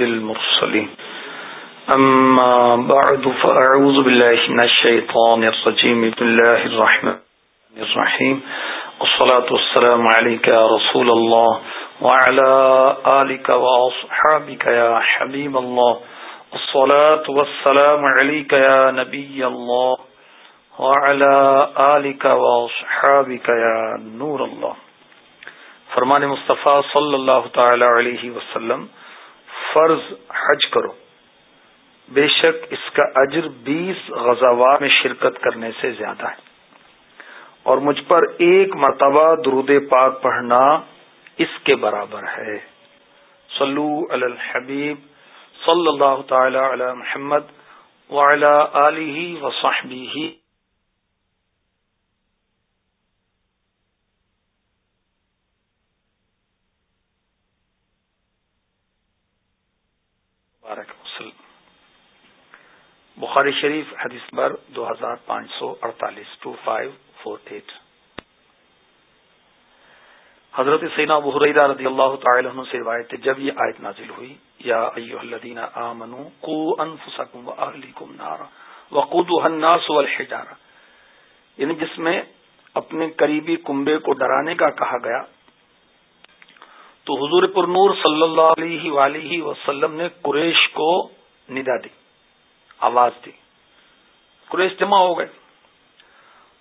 المرسلين أما بعد، فأعوذ بالله من الشيطان الرجيم. بسم الله الرحمن الرحيم. والصلاة والسلام عليك يا رسول الله وعلى آلك وأصحابك يا حبيب الله. والصلاة والسلام عليك يا نبي الله وعلى آلك وأصحابك يا نور الله. فرمان مصطفیٰ صلی اللہ تعالی علیہ وسلم فرض حج کرو۔ بے شک اس کا اجر بیس غزوات میں شرکت کرنے سے زیادہ ہے۔ اور مجھ پر ایک مرتبہ درود پاک پڑھنا اس کے برابر ہے۔ صلو علی الحبیب صلی اللہ تعالی علی محمد وعلی آلہ وصحبہ بخاری شریف، حدیث نمبر دو ہزار پانچ سو اڑتالیس ٹو فائیو فور ایٹ حضرت سینا بحریدہ رضی اللہ تعالی عنہ سے روایت جب یہ آیت نازل ہوئی، یا ایو الذین آمنوا قو انفسکم و اہلیکم نارا وقودها الناس والحجارہ۔ یعنی جس میں اپنے قریبی کنبے کو ڈرانے کا کہا گیا، تو حضور پر نور صلی اللہ علیہ وآلہ وسلم نے قریش کو ندا دی۔ آواز دی قریش جمع ہو گئے۔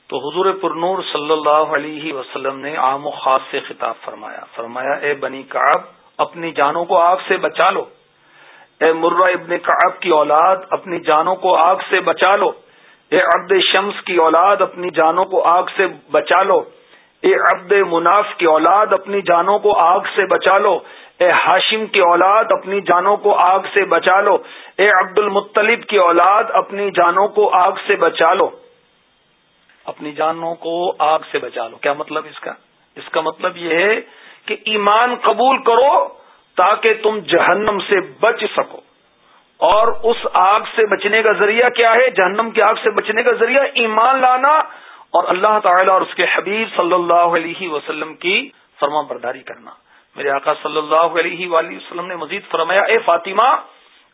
تو حضور پر نور صلی اللہ علیہ وسلم نے عام و خاص سے خطاب فرمایا۔ فرمایا، اے بنی کعب، اپنی جانوں کو آگ سے بچا لو۔ اے مرہ ابن کعب کی اولاد، اپنی جانوں کو آگ سے بچا لو۔ اے عبد شمس کی اولاد، اپنی جانوں کو آگ سے بچا لو۔ اے عبد مناف کی اولاد، اپنی جانوں کو آگ سے بچا لو۔ اے ہاشم کی اولاد، اپنی جانوں کو آگ سے بچا لو۔ اے عبد المطلب کی اولاد، اپنی جانوں کو آگ سے بچا لو۔ اپنی جانوں کو آگ سے بچا لو۔ کیا مطلب اس کا؟ اس کا مطلب یہ ہے کہ ایمان قبول کرو تاکہ تم جہنم سے بچ سکو۔ اور اس آگ سے بچنے کا ذریعہ کیا ہے؟ جہنم کی آگ سے بچنے کا ذریعہ ایمان لانا۔ اور اللہ تعالی اور اس کے حبیب صلی اللہ علیہ وسلم کی فرما برداری کرنا۔ میرے آقا صلی اللہ علیہ وآلہ وسلم نے مزید فرمایا، اے فاطمہ،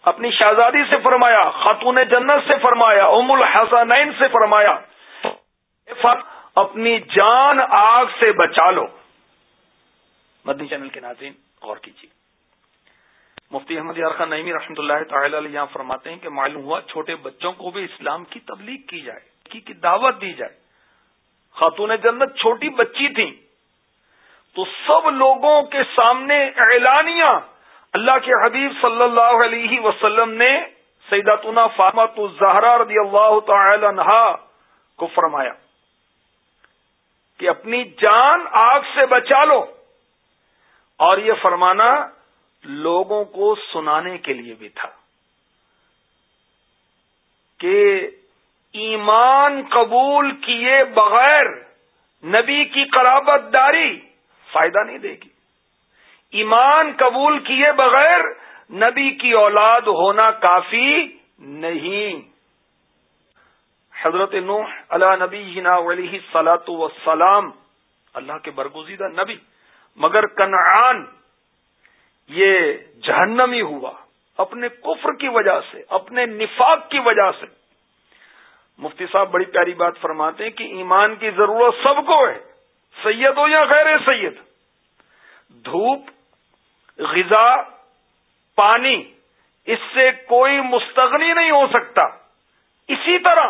اپنی شہزادی سے فرمایا، خاتون جنت سے فرمایا، ام الحسنین سے فرمایا اپنی جان آگ سے بچا لو۔ مدنی چینل کے ناظرین، غور کیجیے۔ مفتی احمد یارخان نعمی رحمۃ اللہ تعالی علیہ یہاں فرماتے ہیں کہ معلوم ہوا چھوٹے بچوں کو بھی اسلام کی تبلیغ کی جائے کی دعوت دی جائے۔ خاتون جنت چھوٹی بچی تھیں۔ تو سب لوگوں کے سامنے اعلانیہ اللہ کے حبیب صلی اللہ علیہ وسلم نے سیداتنا فامت الزہرا رضی اللہ تعالی عنہ کو فرمایا کہ اپنی جان آگ سے بچا لو اور یہ فرمانا لوگوں کو سنانے کے لیے بھی تھا کہ ایمان قبول کیے بغیر نبی کی قرابت داری فائدہ نہیں دے گی۔ ایمان قبول کیے بغیر نبی کی اولاد ہونا کافی نہیں۔ حضرت نوح اللہ نبی علیہ سلاۃ وسلام اللہ کے برگزیدہ نبی، مگر کنعان، یہ جہنمی ہوا۔ اپنے کفر کی وجہ سے، اپنے نفاق کی وجہ سے۔ مفتی صاحب، بڑی پیاری بات فرماتے ہیں کہ ایمان کی ضرورت سب کو ہے۔ سید ہو یا غیر سید؟ دھوپ، غذا، پانی، اس سے کوئی مستغنی نہیں ہو سکتا۔ اسی طرح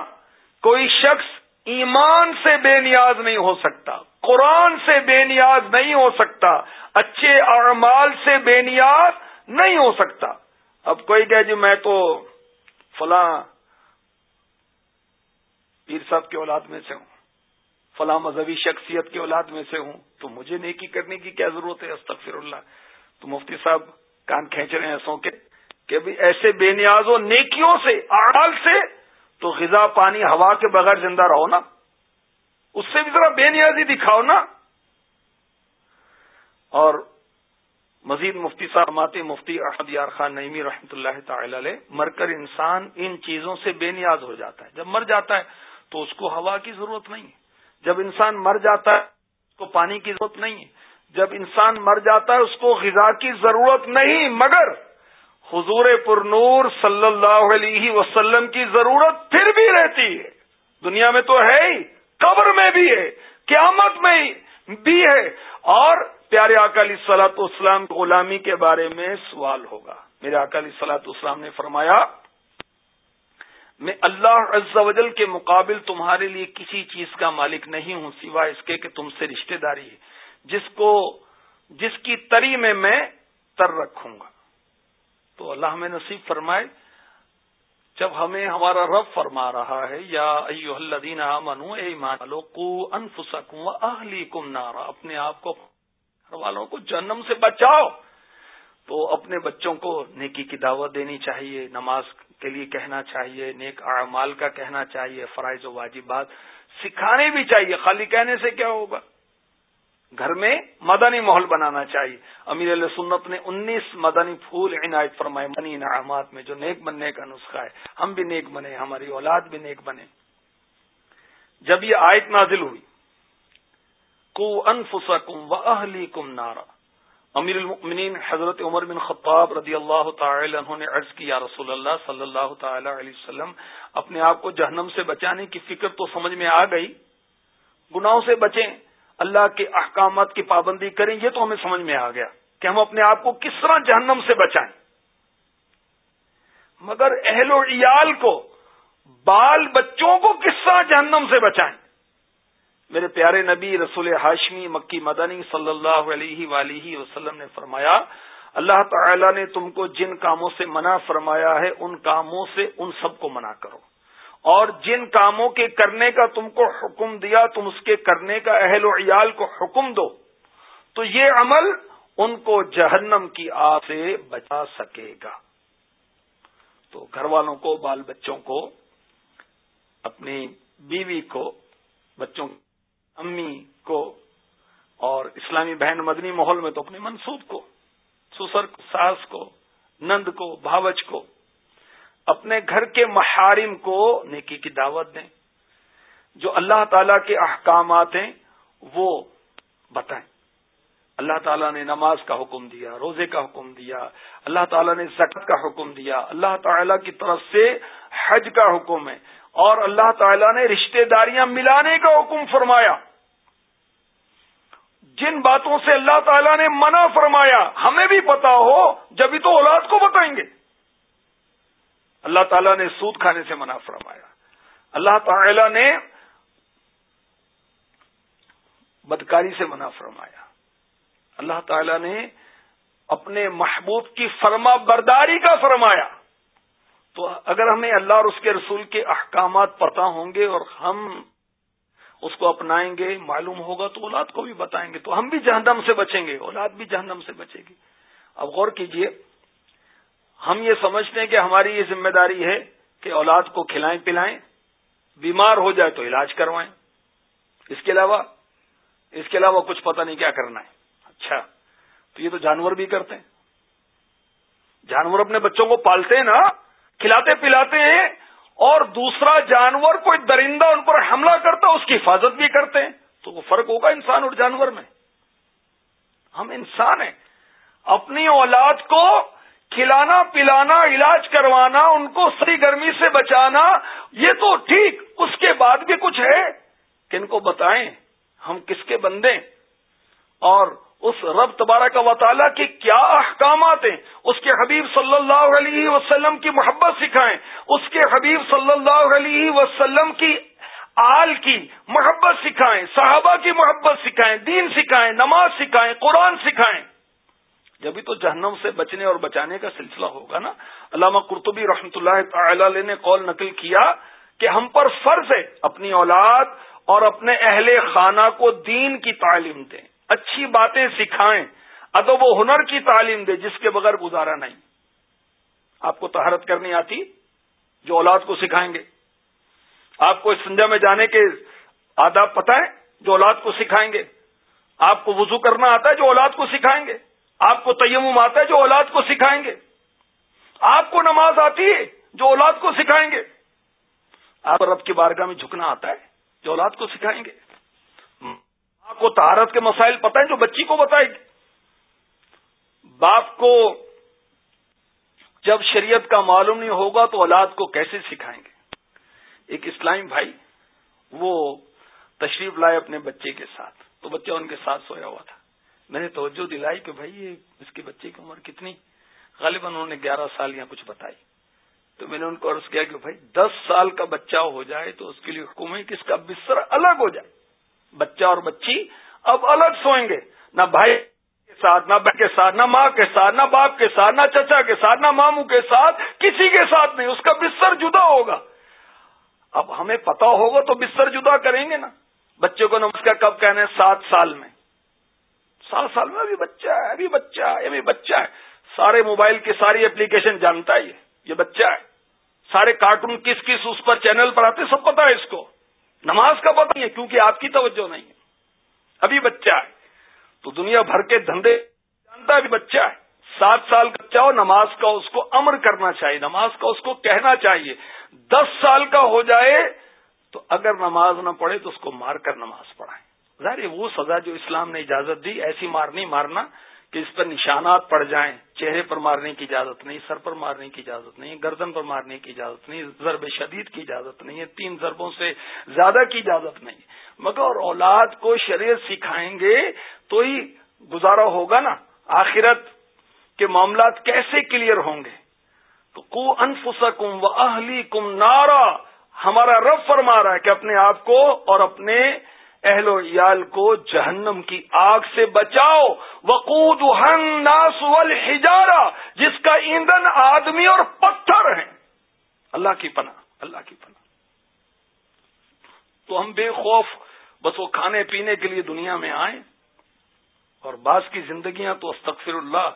کوئی شخص ایمان سے بے نیاز نہیں ہو سکتا، قرآن سے بے نیاز نہیں ہو سکتا، اچھے اعمال سے بے نیاز نہیں ہو سکتا۔ اب کوئی کہ جی میں تو فلاں پیر صاحب کی اولاد میں سے ہوں۔ فلاں مذہبی شخصیت کی اولاد میں سے ہوں، تو مجھے نیکی کرنے کی کیا ضرورت ہے؟ استغفر اللہ۔ تو مفتی صاحب کان کھینچ رہے ہیں سو کے کہ بھی ایسے بے نیاز نیکیوں سے آڑال سے، تو غذا، پانی، ہوا کے بغیر زندہ رہو نا۔ اس سے بھی ذرا بے نیازی دکھاؤ نا۔ اور مزید مفتی صاحب ماتے مفتی احمد یار خان نعمی رحمۃ اللہ تعالی علیہ، مر کر انسان ان چیزوں سے بے نیاز ہو جاتا ہے۔ جب مر جاتا ہے تو اس کو ہوا کی ضرورت نہیں ہے۔ جب انسان مر جاتا ہے، اس کو پانی کی ضرورت نہیں ہے۔ جب انسان مر جاتا ہے، اس کو غذا کی ضرورت نہیں، مگر حضور پر نور صلی اللہ علیہ وسلم کی ضرورت پھر بھی رہتی ہے۔ دنیا میں تو ہے ہی، قبر میں بھی ہے، قیامت میں بھی ہے۔ اور پیارے اکالی سلاط اسلام غلامی کے بارے میں سوال ہوگا۔ میرے اکالی سلاط اسلام نے فرمایا میں اللہ عز و جل کے مقابل تمہارے لیے کسی چیز کا مالک نہیں ہوں، سوائے اس کے کہ تم سے رشتہ داری ہے۔ جس کو، جس کی تری میں میں تر رکھوں گا۔ تو اللہ ہمیں نصیب فرمائے، جب ہمیں ہمارا رب فرما رہا ہے، یا ایو الذین آمنو، اے ایمان کو انفسکم و اہلیکم نارا۔ اپنے آپ کو، گھر والوں کو جنم سے بچاؤ۔ تو اپنے بچوں کو نیکی کی دعوت دینی چاہیے، نماز کے لیے کہنا چاہیے، نیک اعمال کا کہنا چاہیے، فرائض و واجبات سکھانے بھی چاہیے۔ خالی کہنے سے کیا ہوگا؟ گھر میں مدنی ماحول بنانا چاہیے۔ امیر علیہ سنت نے انیس مدنی پھول عنایت فرمائے منی انعامات میں جو نیک بننے کا نسخہ ہے۔ ہم بھی نیک بنے، ہماری اولاد بھی نیک بنے۔ جب یہ آیت نازل ہوئی کو انفسکم و اہلی کم نارا۔ امیر المؤمنین حضرت عمر بن خطاب رضی اللہ تعالی عنہ نے عرض کیا رسول اللہ صلی اللہ تعالی علیہ وسلم، اپنے آپ کو جہنم سے بچانے کی فکر تو سمجھ میں آ گئی۔ گناہوں سے بچیں، اللہ کے احکامات کی پابندی کریں، یہ تو ہمیں سمجھ میں آ گیا کہ ہم اپنے آپ کو کس طرح جہنم سے بچائیں۔ مگر اہل و عیال کو، بال بچوں کو کس طرح جہنم سے بچائیں۔ میرے پیارے نبی رسول ہاشمی مکی مدنی صلی اللہ علیہ ولیہ وسلم نے فرمایا، اللہ تعالی نے تم کو جن کاموں سے منع فرمایا ہے، ان کاموں سے ان سب کو منع کرو۔ اور جن کاموں کے کرنے کا تم کو حکم دیا، تم اس کے کرنے کا اہل و عیال کو حکم دو۔ تو یہ عمل ان کو جہنم کی آ سے بچا سکے گا۔ تو گھر والوں کو، بال بچوں کو، اپنی بیوی کو، بچوں امی کو اور اسلامی بہن مدنی ماحول میں تو اپنے منسوب کو، سسر ساس کو، نند کو بھاوچ کو، اپنے گھر کے محارم کو نیکی کی دعوت دیں۔ جو اللہ تعالی کے احکامات ہیں، وہ بتائیں۔ اللہ تعالیٰ نے نماز کا حکم دیا، روزے کا حکم دیا، اللہ تعالیٰ نے زکت کا حکم دیا، اللہ تعالیٰ کی طرف سے حج کا حکم ہے اور اللہ تعالیٰ نے رشتہ داریاں ملانے کا حکم فرمایا۔ جن باتوں سے اللہ تعالیٰ نے منع فرمایا، ہمیں بھی پتا ہو جبھی تو اولاد کو بتائیں گے۔ اللہ تعالیٰ نے سود کھانے سے منع فرمایا۔ اللہ تعالی نے بدکاری سے منع فرمایا۔ اللہ تعالی نے اپنے محبوب کی فرما برداری کا فرمایا۔ تو اگر ہمیں اللہ اور اس کے رسول کے احکامات پتہ ہوں گے اور ہم اس کو اپنائیں گے، معلوم ہوگا تو اولاد کو بھی بتائیں گے، تو ہم بھی جہنم سے بچیں گے، اولاد بھی جہنم سے بچے گی۔ اب غور کیجیے، ہم یہ سمجھتے ہیں کہ ہماری یہ ذمہ داری ہے کہ اولاد کو کھلائیں، پلائیں، بیمار ہو جائے تو علاج کروائیں۔ اس کے علاوہ، اس کے علاوہ کچھ پتہ نہیں کیا کرنا ہے۔ اچھا تو یہ تو جانور بھی کرتے ہیں۔ جانور اپنے بچوں کو پالتے ہیں نا، کھلاتے پلاتے ہیں اور دوسرا جانور کوئی درندہ ان پر حملہ کرتا اس کی حفاظت بھی کرتے ہیں۔ تو وہ فرق ہوگا انسان اور جانور میں۔ ہم انسان ہیں۔ اپنی اولاد کو کھلانا، پلانا، علاج کروانا، ان کو سری گرمی سے بچانا، یہ تو ٹھیک۔ اس کے بعد بھی کچھ ہے۔ کہ ان کو بتائیں، ہم کس کے بندے اور اس رب تبارہ کا وطالعہ کے کیا احکامات ہیں؟ اس کے حبیب صلی اللہ علیہ وسلم کی محبت سکھائیں، اس کے حبیب صلی اللہ علیہ وسلم کی آل کی محبت سکھائیں، صحابہ کی محبت سکھائیں، دین سکھائیں، نماز سکھائیں، قرآن سکھائیں۔ جبھی تو جہنم سے بچنے اور بچانے کا سلسلہ ہوگا نا؟ علامہ قرطبی رحمۃ اللہ تعالی علیہ نے قول نقل کیا کہ ہم پر فرض ہے اپنی اولاد اور اپنے اہل خانہ کو دین کی تعلیم دیں۔ اچھی باتیں سکھائیں، ادب و ہنر کی تعلیم دیں جس کے بغیر گزارا نہیں۔ آپ کو تہارت کرنی آتی، جو اولاد کو سکھائیں گے۔ آپ کو سنجا میں جانے کے آداب پتہ ہے جو اولاد کو سکھائیں گے۔ آپ کو وضو کرنا آتا ہے، جو اولاد کو سکھائیں گے۔ آپ کو تیمم آتا ہے، جو اولاد کو سکھائیں گے۔ آپ کو نماز آتی ہے، جو اولاد کو سکھائیں گے۔ آپ رب کی بارگاہ میں جھکنا آتا ہے، جو اولاد کو سکھائیں گے۔ کو تہارت کے مسائل پتہ ہیں جو بچی کو بتائے گی۔ باپ کو جب شریعت کا معلوم نہیں ہوگا تو اولاد کو کیسے سکھائیں گے؟ ایک اسلام بھائی، وہ تشریف لائے اپنے بچے کے ساتھ۔ تو بچہ ان کے ساتھ سویا ہوا تھا۔ میں نے توجہ دلائی کہ بھائی، یہ اس کے بچے کی عمر کتنی؟ غالباً انہوں نے گیارہ سال یا کچھ بتائی۔ تو میں نے ان کو عرض کیا کہ بھائی، دس سال کا بچہ ہو جائے تو اس کے لیے حکم ہے کہ اس کا بستر الگ ہو جائے۔ بچہ اور بچی اب الگ سوئیں گے۔ نہ بھائی کے ساتھ، نہ بہن کے ساتھ، نہ ماں کے ساتھ، نہ باپ کے ساتھ، نہ چچا کے ساتھ، نہ ماموں کے ساتھ، کسی کے ساتھ نہیں، اس کا بستر جدا ہوگا۔ اب ہمیں پتا ہوگا تو بستر جدا کریں گے نا۔ بچے کو نمسکار کب کہنے سات سال میں۔ سات سال میں ابھی بچہ ہے، ابھی بچہ ہے، ابھی بچہ ہے۔ سارے موبائل کی ساری اپلیکیشن جانتا ہے، یہ بچہ ہے۔ سارے کارٹون کس کس اس پر چینل پر آتے سب پتا ہے اس کو۔ نماز کا پتہ نہیں ہے، کیونکہ آپ کی توجہ نہیں ہے۔ ابھی بچہ ہے۔ تو دنیا بھر کے دھندے، جانتا ہے ابھی بچہ ہے۔ سات سال کا بچہ ہو، نماز کا اس کو امر کرنا چاہیے، نماز کا اس کو کہنا چاہیے۔ دس سال کا ہو جائے تو اگر نماز نہ پڑھے تو اس کو مار کر نماز پڑھائیں۔ ظاہر وہ سزا جو اسلام نے اجازت دی، ایسی مار نہیں مارنا کہ اس پر نشانات پڑ جائیں۔ چہرے پر مارنے کی اجازت نہیں، سر پر مارنے کی اجازت نہیں، گردن پر مارنے کی اجازت نہیں، ضرب شدید کی اجازت نہیں ہے تین ضربوں سے زیادہ کی اجازت نہیں۔ مگر اولاد کو شریعت سکھائیں گے تو ہی گزارا ہوگا نا۔ آخرت کے معاملات کیسے کلیئر ہوں گے؟ تو کو انفسکم و اہلی کم نارا۔ ہمارا رب فرما رہا ہے کہ اپنے آپ کو اور اپنے اہل و عیال کو جہنم کی آگ سے بچاؤ. وقود ناس والحجارہ، جس کا ایندھن آدمی اور پتھر ہیں۔ اللہ کی پناہ، اللہ کی پناہ۔ تو ہم بے خوف بس وہ کھانے پینے کے لیے دنیا میں آئیں اور بعض کی زندگیاں تو استغفر اللہ،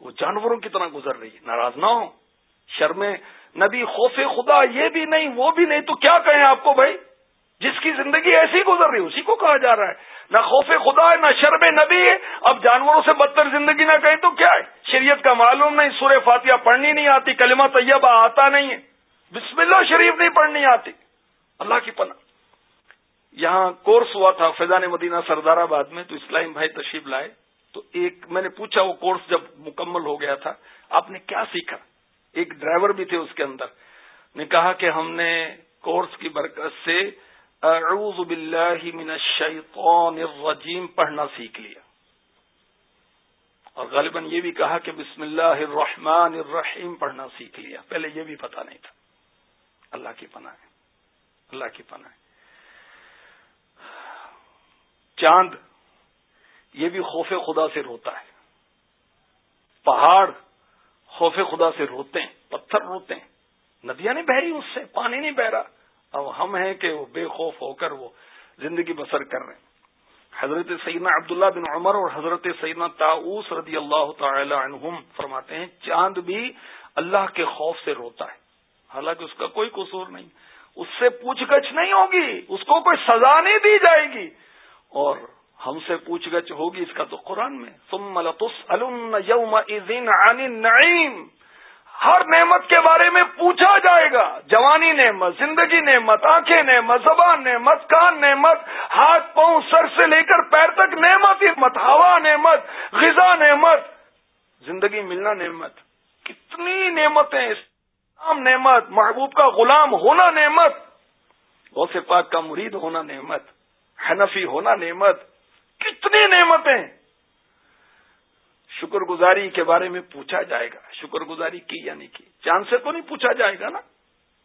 وہ جانوروں کی طرح گزر رہی ناراض نہ ہو شرم نبی خوف خدا یہ بھی نہیں، وہ بھی نہیں، تو کیا کہیں آپ کو بھائی؟ جس کی زندگی ایسی گزر رہی اسی کو کہا جا رہا ہے۔ نہ خوف خدا ہے، نہ شرم نبی ہے۔ اب جانوروں سے بدتر زندگی نہ کہیں تو کیا ہے؟ شریعت کا معلوم نہیں، سورہ فاتحہ پڑھنی نہیں آتی، کلمہ طیبہ آتا نہیں ہے۔ بسم اللہ شریف نہیں پڑھنی آتی۔ اللہ کی پناہ۔ یہاں کورس ہوا تھا فیضان مدینہ سردار آباد میں، تو اسلام بھائی تشریف لائے۔ تو ایک میں نے پوچھا، وہ کورس جب مکمل ہو گیا تھا، آپ نے کیا سیکھا؟ ایک ڈرائیور بھی تھے اس کے اندر۔ نے کہا کہ ہم نے کورس کی برکت سے اعوذ باللہ من الشیطان الرجیم، پڑھنا سیکھ لیا۔ اور غالباً یہ بھی کہا کہ بسم اللہ الرحمن الرحیم، پڑھنا سیکھ لیا۔ پہلے یہ بھی پتا نہیں تھا۔ اللہ کی پناہ ہے۔ اللہ کی پناہ ہے۔ چاند یہ بھی خوف خدا سے روتا ہے۔ پہاڑ خوف خدا سے روتے ہیں، پتھر روتے ہیں۔ ندیاں نہیں بہ رہی اس سے، پانی نہیں بہ رہا۔ اب ہم ہیں کہ وہ بے خوف ہو کر وہ زندگی بسر کر رہے ہیں۔ حضرت سیدنا عبداللہ بن عمر اور حضرت سیدنا تاؤس رضی اللہ تعالی عنہم فرماتے ہیں، چاند بھی اللہ کے خوف سے روتا ہے۔ حالانکہ اس کا کوئی قصور نہیں۔ اس سے پوچھ گچھ نہیں ہوگی، اس کو کوئی سزا نہیں دی جائے گی۔ اور ہم سے پوچھ گچھ ہوگی اس کا تو قرآن میں۔ ثم لتسألن یوم عن النعیم ہر نعمت کے بارے میں پوچھا جائے گا۔ جوانی نعمت، زندگی نعمت، آنکھیں نعمت، زبان نعمت، کان نعمت، ہاتھ پاؤں سر سے لے کر پیر تک نعمت نعمت، ہوا نعمت، غذا نعمت، زندگی ملنا نعمت۔ کتنی نعمتیں اسلام نعمت، محبوب کا غلام ہونا نعمت، غوث پاک کا مرید ہونا نعمت، حنفی ہونا نعمت۔ کتنی نعمتیں۔ شکر گزاری کے بارے میں پوچھا جائے گا۔ شکر گزاری کی یا نہیں کی؟ چاند سے تو نہیں پوچھا جائے گا نا۔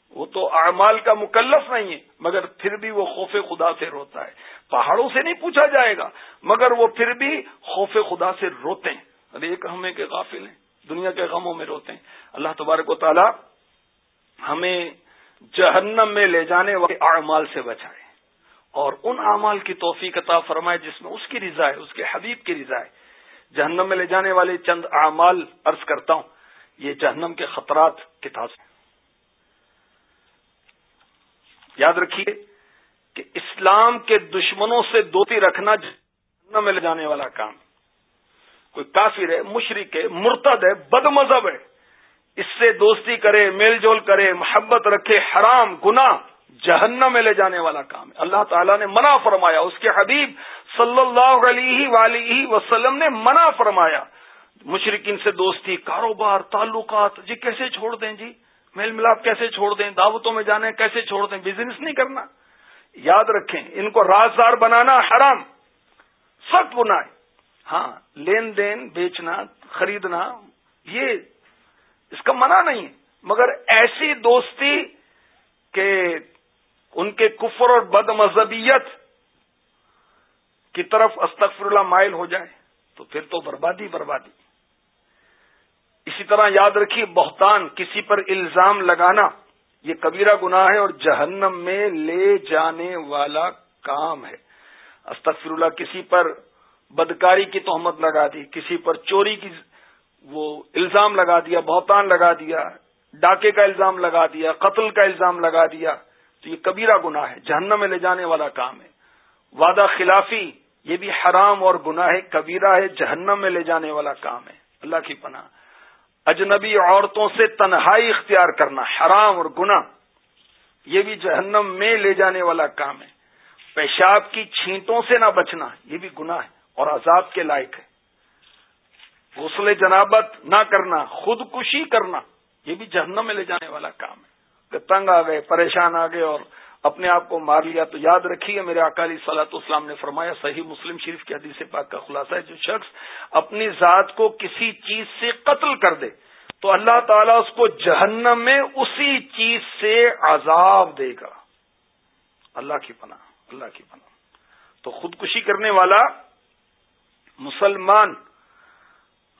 وہ تو اعمال کا مکلف نہیں ہے، مگر پھر بھی وہ خوف خدا سے روتا ہے۔ پہاڑوں سے نہیں پوچھا جائے گا، مگر وہ پھر بھی خوف خدا سے روتے ہیں۔ ارے ایک ہمیں کے غافل ہیں، دنیا کے غموں میں روتے ہیں۔ اللہ تبارک و تعالی ہمیں جہنم میں لے جانے والے اعمال سے بچائے۔ اور ان اعمال کی توفیق عطا فرمائے جس میں اس کی رضا ہے، اس کے حبیب کی رضا ہے۔ جہنم میں لے جانے والے چند اعمال عرض کرتا ہوں۔ یہ جہنم کے خطرات کے یاد رکھیے کہ اسلام کے دشمنوں سے دوتی رکھنا جہنم میں لے جانے والا کام۔ کوئی کافر ہے مشرق ہے، مرتد ہے بد مذہب ہے۔ اس سے دوستی کرے، میل جول کرے، محبت رکھے، حرام، گناہ جہنم میں لے جانے والا کام ہے۔ اللہ تعالیٰ نے منع فرمایا، اس کے حبیب صلی اللہ علیہ ولیہ وسلم نے منع فرمایا مشرقین سے دوستی، کاروبار، تعلقات جی کیسے چھوڑ دیں جی؟ میل ملاپ کیسے چھوڑ دیں؟ دعوتوں میں جانے کیسے چھوڑ دیں؟ بزنس نہیں کرنا۔ یاد رکھیں، ان کو رازدار بنانا حرام، سخت بنا ہاں لین دین، بیچنا، خریدنا، یہ اس کا منع نہیں ہے۔ مگر ایسی دوستی کہ ان کے کفر اور بد مذہبیت کی طرف استغفر اللہ مائل ہو جائے تو پھر تو بربادی بربادی۔ اسی طرح یاد رکھیے، بہتان، کسی پر الزام لگانا، یہ کبیرہ گناہ ہے اور جہنم میں لے جانے والا کام ہے۔ استغفر اللہ، کسی پر بدکاری کی تہمت لگا دی، کسی پر چوری کی وہ الزام لگا دیا، بہتان لگا دیا، ڈاکے کا الزام لگا دیا، قتل کا الزام لگا دیا، تو یہ کبیرہ گناہ ہے، جہنم میں لے جانے والا کام ہے۔ وعدہ خلافی یہ بھی حرام اور گناہ کبیرہ ہے، جہنم میں لے جانے والا کام ہے۔ اللہ کی پناہ۔ اجنبی عورتوں سے تنہائی اختیار کرنا حرام اور گناہ۔ یہ بھی جہنم میں لے جانے والا کام ہے۔ پیشاب کی چھینٹوں سے نہ بچنا، یہ بھی گناہ ہے اور عذاب کے لائق ہے۔ غسل جنابت نہ کرنا، خودکشی کرنا، یہ بھی جہنم میں لے جانے والا کام ہے۔ کہ تنگ آ گئے، پریشان آ گئے اور اپنے آپ کو مار لیا تو یاد رکھیے، میرے اکالی صلاحت اسلام نے فرمایا، صحیح مسلم شریف کی حدیث پاک کا خلاصہ ہے، جو شخص اپنی ذات کو کسی چیز سے قتل کر دے تو اللہ تعالیٰ اس کو جہنم میں اسی چیز سے عذاب دے گا۔ اللہ کی پناہ، اللہ کی پناہ۔ تو خودکشی کرنے والا مسلمان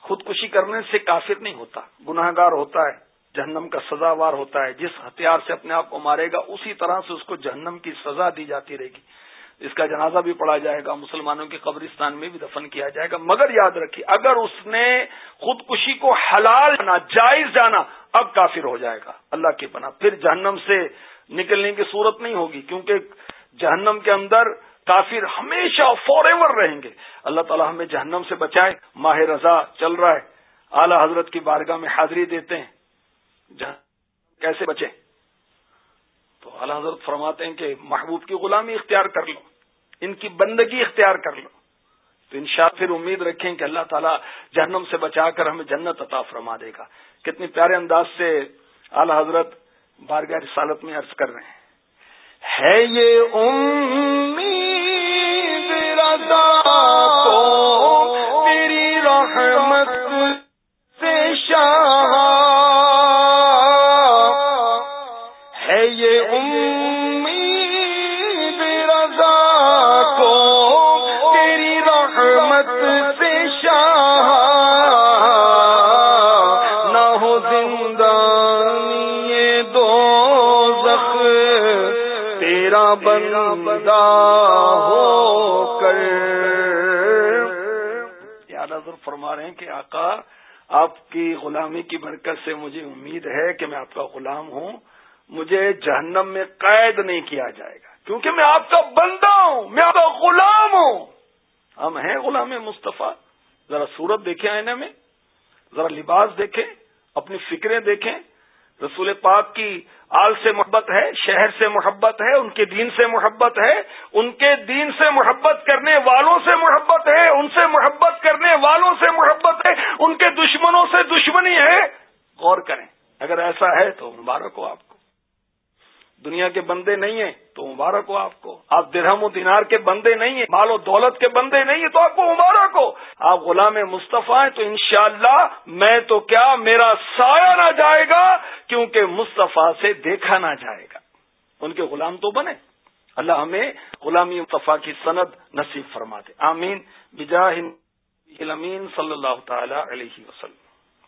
خودکشی کرنے سے کافر نہیں ہوتا گناہ گار ہوتا ہے۔ جہنم کا سزاوار ہوتا ہے۔ جس ہتھیار سے اپنے آپ کو مارے گا، اسی طرح سے اس کو جہنم کی سزا دی جاتی رہے گی۔ اس کا جنازہ بھی پڑا جائے گا، مسلمانوں کے قبرستان میں بھی دفن کیا جائے گا۔ مگر یاد رکھیے، اگر اس نے خودکشی کو حلال جانا، جائز جانا، اب کافر ہو جائے گا۔ اللہ کی پناہ۔ پھر جہنم سے نکلنے کی صورت نہیں ہوگی، کیونکہ جہنم کے اندر کافر ہمیشہ فور ایور رہیں گے۔ اللہ تعالیٰ ہمیں جہنم سے بچائے، ماہ رضا چل رہا ہے۔ اعلی حضرت کی بارگاہ میں حاضری دیتے ہیں۔ کیسے بچے تو اعلی حضرت فرماتے ہیں کہ محبوب کی غلامی اختیار کر لو، ان کی بندگی اختیار کر لو۔ تو ان شاء پھر امید رکھیں کہ اللہ تعالیٰ جہنم سے بچا کر ہمیں جنت عطا فرما دے گا۔ کتنی پیارے انداز سے اعلی حضرت بارگاہ رسالت میں عرض کر رہے ہیں۔ ہے یہ امید رضا۔ تیرا بندہ ہو کر۔ یاد حضر فرما رہے ہیں کہ آقا، آپ کی غلامی کی برکت سے مجھے امید ہے کہ میں آپ کا غلام ہوں۔ مجھے جہنم میں قید نہیں کیا جائے گا۔ کیونکہ میں آپ کا بندہ ہوں، میں آپ کا غلام ہوں۔ ہم ہیں غلام مصطفیٰ۔ ذرا صورت دیکھیں آئینے میں، ذرا لباس دیکھیں، اپنی فکریں دیکھیں۔ رسول پاک کی آل سے محبت ہے، شہر سے محبت ہے، ان کے دین سے محبت ہے، ان کے دین سے محبت کرنے والوں سے محبت ہے، ان سے محبت کرنے والوں سے محبت ہے، ان کے دشمنوں سے دشمنی ہے۔ غور کریں، اگر ایسا ہے تو مبارک ہو آپ کو۔ دنیا کے بندے نہیں ہیں، تو مبارک ہو آپ کو۔ آپ درہم و دینار کے بندے نہیں ہیں، مال و دولت کے بندے نہیں ہیں، تو آپ کو مبارک ہو۔ آپ غلام مصطفیٰ ہیں، تو انشاءاللہ میں تو کیا میرا سایہ نہ جائے گا، کیونکہ مصطفیٰ سے دیکھا نہ جائے گا۔ ان کے غلام تو بنے۔ اللہ ہمیں غلامی مصطفیٰ کی سند نصیب فرما دے۔ آمین۔ بجاہ صلی اللہ تعالی علیہ وسلم۔